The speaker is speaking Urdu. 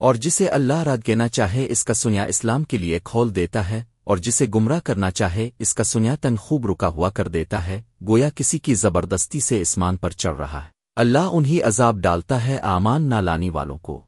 اور جسے اللہ رات گینا چاہے اس کا سنیا اسلام کے لیے کھول دیتا ہے، اور جسے گمراہ کرنا چاہے اس کا سنیا تن خوب رکا ہوا کر دیتا ہے، گویا کسی کی زبردستی سے اسمان پر چڑھ رہا ہے۔ اللہ انہی عذاب ڈالتا ہے آمان نہ لانی والوں کو۔